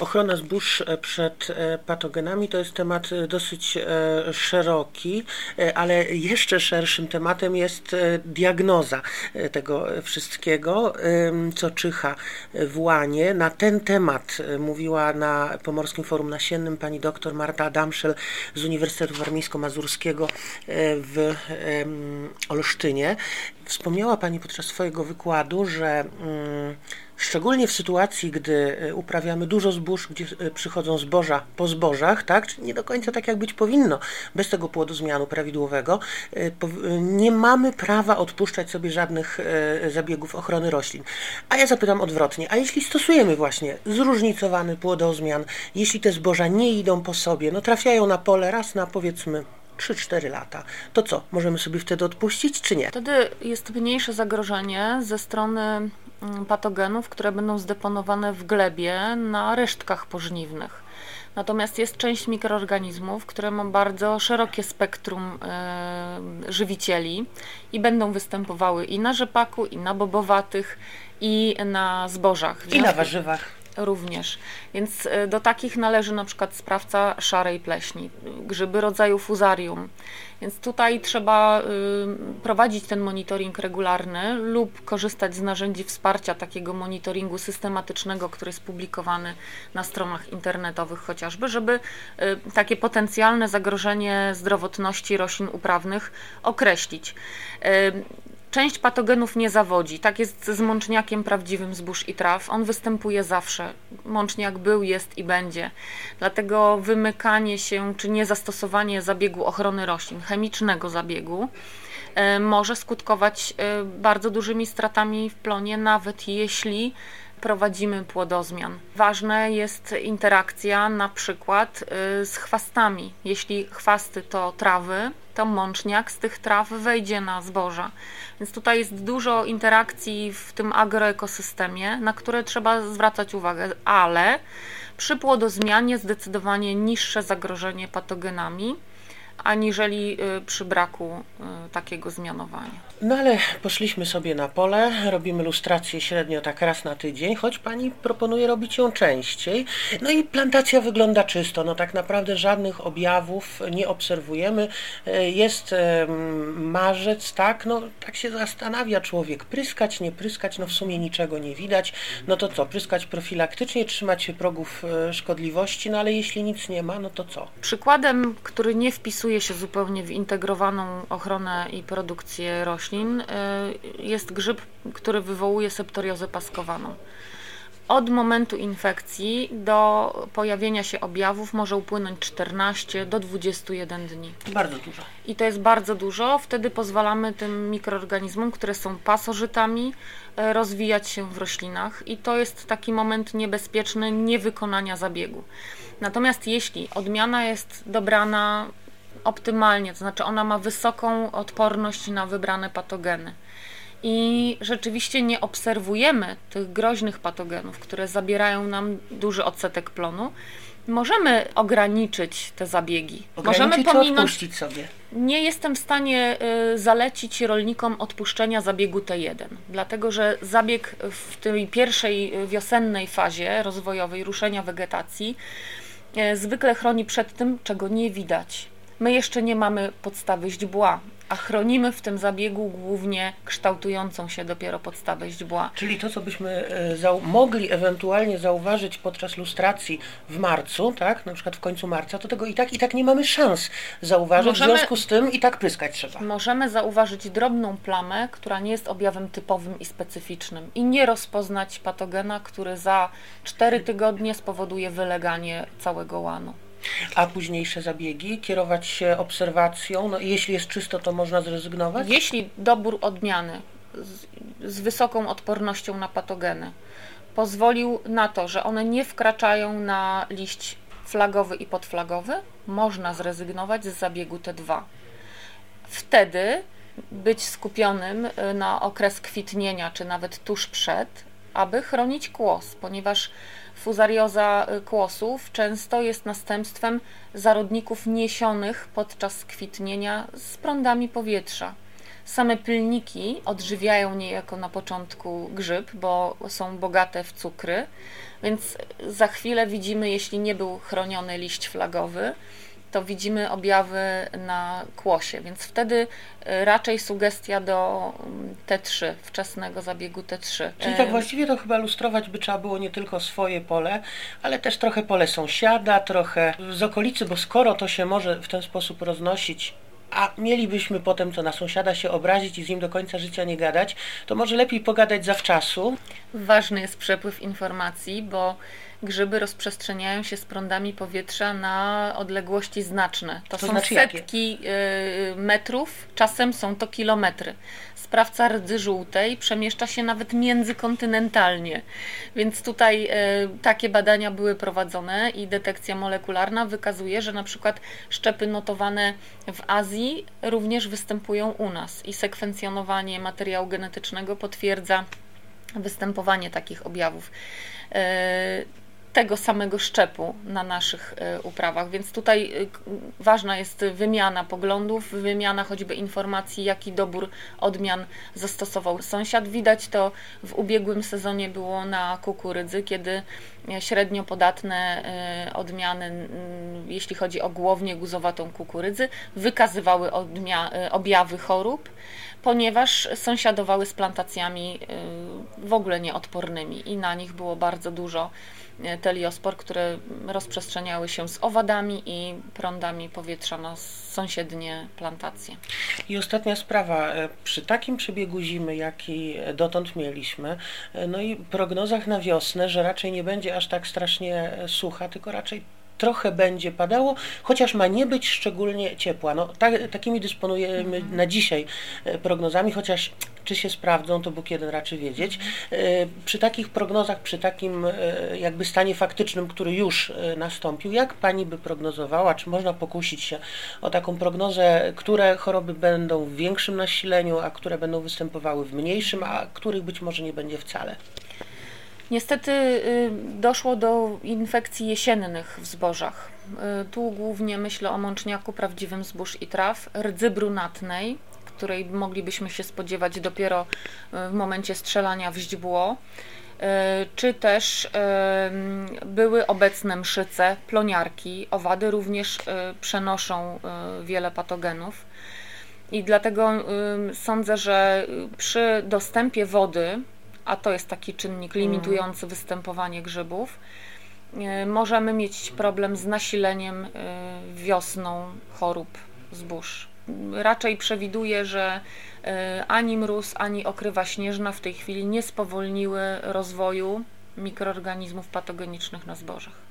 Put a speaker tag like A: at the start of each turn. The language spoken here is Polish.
A: Ochrona zbóż e, przed e, patogenami to jest temat e, dosyć szeroki, ale jeszcze szerszym tematem jest diagnoza tego wszystkiego, co czyha w łanie. Na ten temat mówiła na Pomorskim Forum Nasiennym pani dr Marta Adamszel z Uniwersytetu Warmińsko-Mazurskiego w Olsztynie. Wspomniała pani podczas swojego wykładu, że mm, Szczególnie w sytuacji, gdy e, uprawiamy dużo zbóż, gdzie e, przychodzą zboża po zbożach, tak, czyli nie do końca tak jak być powinno, bez tego płodozmianu prawidłowego, e, nie mamy prawa odpuszczać sobie żadnych zabiegów ochrony roślin. A ja zapytam odwrotnie, a jeśli stosujemy właśnie zróżnicowany płodozmian, jeśli te zboża nie idą po sobie, no trafiają na pole raz na powiedzmy 3-4 lata, to co, możemy sobie wtedy odpuścić, czy nie?
B: Wtedy jest mniejsze zagrożenie ze strony Mm, patogenów, które będą zdeponowane w glebie na resztkach pożniwnych. Natomiast jest część mikroorganizmów, które ma bardzo szerokie spektrum y, żywicieli i będą występowały i na rzepaku, i na bobowatych, i na zbożach.
A: I na warzywach
B: również. Więc e, do takich należy na przykład sprawca szarej pleśni, grzyby rodzaju fuzarium. Więc tutaj trzeba y, prowadzić ten monitoring regularny lub korzystać z narzędzi wsparcia takiego monitoringu systematycznego, który jest publikowany na stronach internetowych chociażby, żeby y, takie potencjalne zagrożenie zdrowotności roślin uprawnych określić. Część patogenów nie zawodzi. Tak jest z mączniakiem prawdziwym zbóż i traw. On występuje zawsze. Mączniak był, jest i będzie. Dlatego wymykanie się czy niezastosowanie zabiegu ochrony roślin, chemicznego zabiegu, e, może skutkować e, bardzo dużymi stratami w plonie, nawet jeśli prowadzimy płodozmian. Ważna jest interakcja na przykład y, z chwastami. Jeśli chwasty to trawy, to mączniak z tych traw wejdzie na zboża. Więc tutaj jest dużo interakcji w tym agroekosystemie, na które trzeba zwracać uwagę, ale przy płodozmianie zdecydowanie niższe zagrożenie patogenami aniżeli y, przy braku y, takiego zmianowania.
A: No ale poszliśmy sobie na pole, robimy lustrację średnio tak raz na tydzień, choć pani proponuje robić ją częściej. No i plantacja wygląda czysto, no tak naprawdę żadnych objawów nie obserwujemy. E, jest marzec, tak, no tak się zastanawia człowiek, pryskać, nie pryskać, no w sumie niczego nie widać. No to co, pryskać profilaktycznie, trzymać się progów e, szkodliwości, no ale jeśli nic nie ma, no to co?
B: Przykładem, który nie wpisuje się zupełnie w integrowaną ochronę i produkcję roślin, roślin y, jest grzyb, który wywołuje septoriozę paskowaną. Od momentu infekcji do pojawienia się objawów może upłynąć 14 do 21 dni.
A: Bardzo dużo.
B: I to jest bardzo dużo. Wtedy pozwalamy tym mikroorganizmom, które są pasożytami, y, rozwijać się w roślinach, i to jest taki moment niebezpieczny niewykonania zabiegu. Natomiast jeśli odmiana jest dobrana optymalnie, to znaczy ona ma wysoką odporność na wybrane patogeny. I rzeczywiście nie obserwujemy tych groźnych patogenów, które zabierają nam duży odsetek plonu. Możemy ograniczyć te zabiegi.
A: Ograniczyć
B: Możemy
A: pominąć. sobie.
B: Nie jestem w stanie y, zalecić rolnikom odpuszczenia zabiegu T1, dlatego że zabieg w tej pierwszej wiosennej fazie rozwojowej ruszenia wegetacji y, zwykle chroni przed tym, czego nie widać My jeszcze nie mamy podstawy źdźbła, a chronimy w tym zabiegu głównie kształtującą się dopiero podstawę źdźbła.
A: Czyli to, co byśmy e, mogli ewentualnie zauważyć podczas lustracji w marcu, tak, na przykład w końcu marca, to tego i tak i tak nie mamy szans zauważyć, możemy, w związku z tym i tak pryskać trzeba.
B: Możemy zauważyć drobną plamę, która nie jest objawem typowym i specyficznym i nie rozpoznać patogena, który za 4 tygodnie spowoduje wyleganie całego łanu.
A: A późniejsze zabiegi? Kierować się obserwacją? No, jeśli jest czysto, to można zrezygnować?
B: Jeśli dobór odmiany z, z wysoką odpornością na patogeny pozwolił na to, że one nie wkraczają na liść flagowy i podflagowy, można zrezygnować z zabiegu T2. Wtedy być skupionym y, na okres kwitnienia, czy nawet tuż przed, aby chronić kłos, ponieważ Fuzarioza y, kłosów często jest następstwem zarodników niesionych podczas kwitnienia z prądami powietrza. Same pylniki odżywiają niejako na początku grzyb, bo są bogate w cukry, więc za chwilę widzimy, jeśli nie był chroniony liść flagowy, to widzimy objawy na kłosie, więc wtedy e, raczej sugestia do mm, T3, wczesnego zabiegu T3.
A: Czyli tak właściwie to chyba lustrować by trzeba było nie tylko swoje pole, ale też trochę pole sąsiada, trochę z okolicy, bo skoro to się może w ten sposób roznosić, a mielibyśmy potem to na sąsiada się obrazić i z nim do końca życia nie gadać, to może lepiej pogadać zawczasu.
B: Ważny jest przepływ informacji, bo grzyby rozprzestrzeniają się z prądami powietrza na odległości znaczne. To, to są znaczy setki jakie? Y, metrów, czasem są to kilometry. Sprawca rdzy żółtej przemieszcza się nawet międzykontynentalnie. Więc tutaj y, takie badania były prowadzone i detekcja molekularna wykazuje, że na przykład szczepy notowane w Azji również występują u nas i sekwencjonowanie materiału genetycznego potwierdza występowanie takich objawów. Tego samego szczepu na naszych e, uprawach, więc tutaj e, ważna jest wymiana poglądów, wymiana choćby informacji, jaki dobór odmian zastosował sąsiad. Widać to w ubiegłym sezonie było na kukurydzy, kiedy średnio podatne e, odmiany, jeśli chodzi o głownię guzowatą kukurydzy, wykazywały objawy chorób, ponieważ sąsiadowały z plantacjami w ogóle nieodpornymi i na nich było bardzo dużo teliospor, które rozprzestrzeniały się z owadami i prądami powietrza na sąsiednie plantacje.
A: I ostatnia sprawa. E, przy takim przebiegu zimy, jaki dotąd mieliśmy, e, no i prognozach na wiosnę, że raczej nie będzie aż tak strasznie sucha, tylko raczej trochę będzie padało, chociaż ma nie być szczególnie ciepła. No, tak, takimi dysponujemy mhm. na dzisiaj e, prognozami, chociaż czy się sprawdzą, to Bóg jeden raczy wiedzieć. E, przy takich prognozach, przy takim e, jakby stanie faktycznym, który już nastąpił, jak Pani by prognozowała, czy można pokusić się o taką prognozę, które choroby będą w większym nasileniu, a które będą występowały w mniejszym, a których być może nie będzie wcale?
B: Niestety y, doszło do infekcji jesiennych w zbożach. Y, tu głównie myślę o mączniaku prawdziwym zbóż i traw, rdzy brunatnej, której moglibyśmy się spodziewać dopiero y, w momencie strzelania w źdźbło, czy też były obecne mszyce, ploniarki, owady również przenoszą wiele patogenów. I dlatego sądzę, że przy dostępie wody a to jest taki czynnik limitujący mm. występowanie grzybów, e, możemy mieć problem z nasileniem e, wiosną chorób zbóż. Raczej przewiduję, że e, ani mróz, ani okrywa śnieżna w tej chwili nie spowolniły rozwoju mikroorganizmów patogenicznych na zbożach.